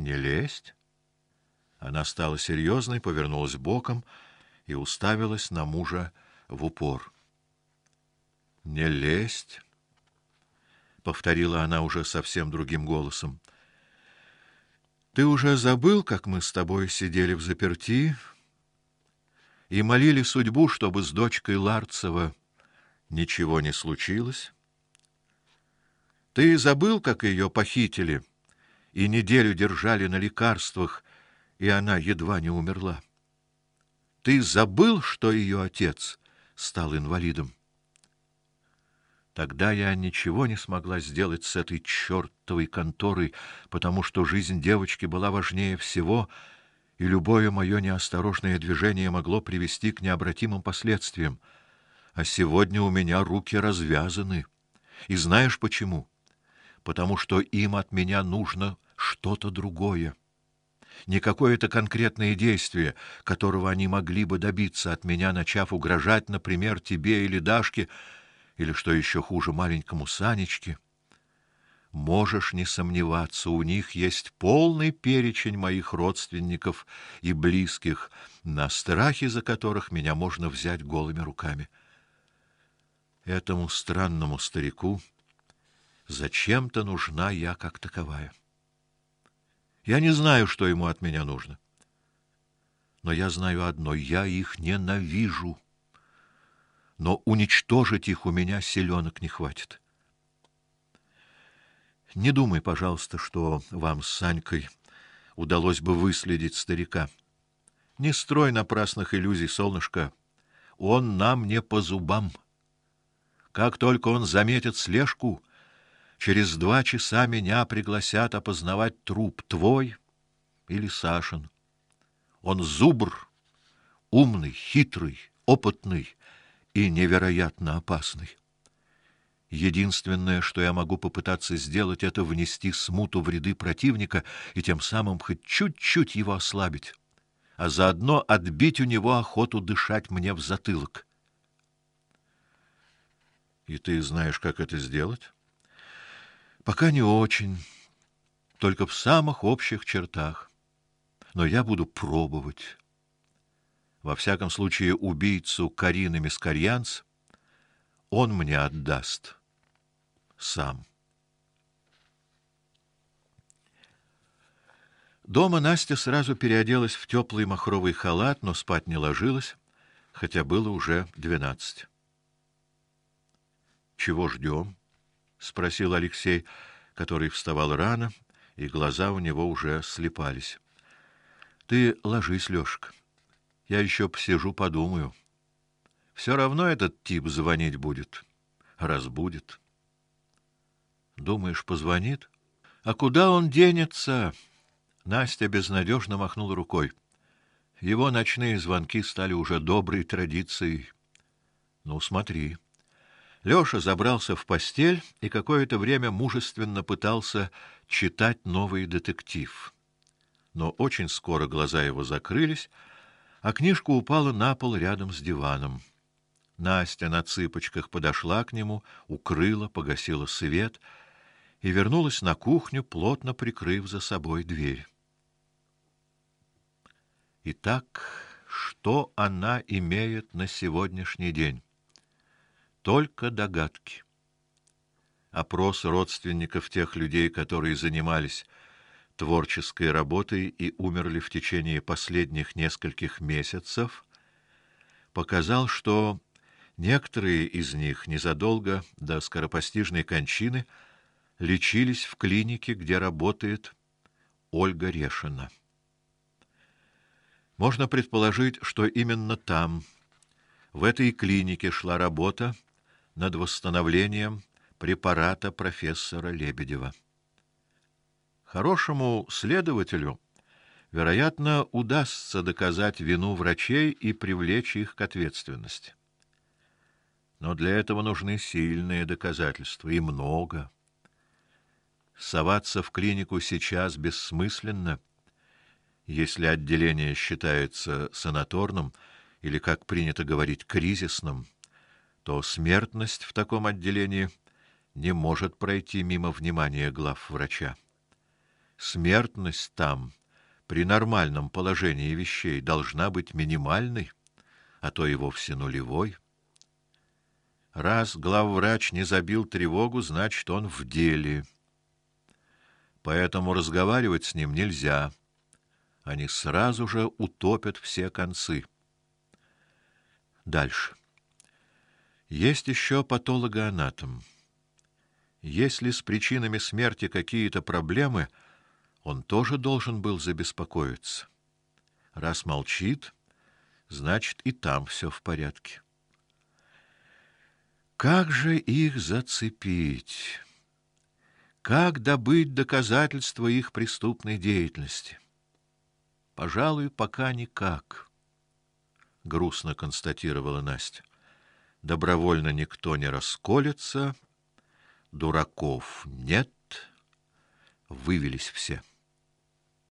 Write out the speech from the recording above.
Не лезть? Она стала серьезной, повернулась боком и уставилась на мужа в упор. Не лезть, повторила она уже совсем другим голосом. Ты уже забыл, как мы с тобой сидели в заперти и молили судьбу, чтобы с дочкой Ларцева ничего не случилось? Ты забыл, как ее похитили и неделю держали на лекарствах, и она едва не умерла? Ты забыл, что ее отец стал инвалидом? Тогда я ничего не смогла сделать с этой чертовой конторой, потому что жизнь девочки была важнее всего, и любое мое неосторожное движение могло привести к необратимым последствиям. А сегодня у меня руки развязаны. И знаешь почему? Потому что им от меня нужно что-то другое. Не какое-то конкретное действие, которого они могли бы добиться от меня, начав угрожать, например, тебе или Дашке, или что еще хуже маленькому Санечке. Можешь не сомневаться, у них есть полный перечень моих родственников и близких, на страхе за которых меня можно взять голыми руками. Этому странному старику зачем-то нужна я как таковая. Я не знаю, что ему от меня нужно. Но я знаю одно: я их ненавижу но уничтожить их у меня силёнок не хватит. Не думай, пожалуйста, что вам с Санькой удалось бы выследить старика. Не строй напрасных иллюзий, солнышко. Он нам не по зубам. Как только он заметит слежку, через два часа меня пригласят опознавать труп твой или Сашин. Он зубр, умный, хитрый, опытный и невероятно опасный. Единственное, что я могу попытаться сделать, это внести смуту в ряды противника и тем самым хоть чуть-чуть его ослабить, а заодно отбить у него охоту дышать мне в затылок. И ты знаешь, как это сделать? Пока не очень, только в самых общих чертах. Но я буду пробовать. Во всяком случае, убийцу Карины Мискарьянц он мне отдаст сам. Дома Настя сразу переоделась в теплый махровый халат, но спать не ложилась, хотя было уже двенадцать. Чего ждем? Спросил Алексей, который вставал рано, и глаза у него уже слепались. Ты ложись, Лёшка. Я еще посижу, подумаю. Все равно этот тип звонить будет, разбудит. Думаешь, позвонит? А куда он денется? Настя безнадежно махнула рукой. Его ночные звонки стали уже доброй традицией. Ну, смотри. Лёша забрался в постель и какое-то время мужественно пытался читать новый детектив. Но очень скоро глаза его закрылись, а книжка упала на пол рядом с диваном. Настя на цыпочках подошла к нему, укрыла, погасила свет и вернулась на кухню, плотно прикрыв за собой дверь. Итак, что она имеет на сегодняшний день? Только догадки. Опрос родственников тех людей, которые занимались творческой работой и умерли в течение последних нескольких месяцев, показал, что некоторые из них незадолго до скоропостижной кончины лечились в клинике, где работает Ольга Решина. Можно предположить, что именно там, в этой клинике шла работа над восстановлением препарата профессора Лебедева. Хорошему следователю, вероятно, удастся доказать вину врачей и привлечь их к ответственности. Но для этого нужны сильные доказательства и много. Соваться в клинику сейчас бессмысленно, если отделение считается санаторным или, как принято говорить, кризисным, то смертность в таком отделении не может пройти мимо внимания глав врача. Смертность там при нормальном положении вещей должна быть минимальной, а то и вовсе нулевой. Раз главврач не забил тревогу, значит, он в деле. Поэтому разговаривать с ним нельзя. Они сразу же утопят все концы. Дальше. Есть еще патологоанатом. Если с причинами смерти какие-то проблемы, он тоже должен был забеспокоиться. Раз молчит, значит и там все в порядке. Как же их зацепить? Как добыть доказательства их преступной деятельности? Пожалуй, пока никак, грустно констатировала Настя. Добровольно никто не расколется, дураков нет, вывелись все.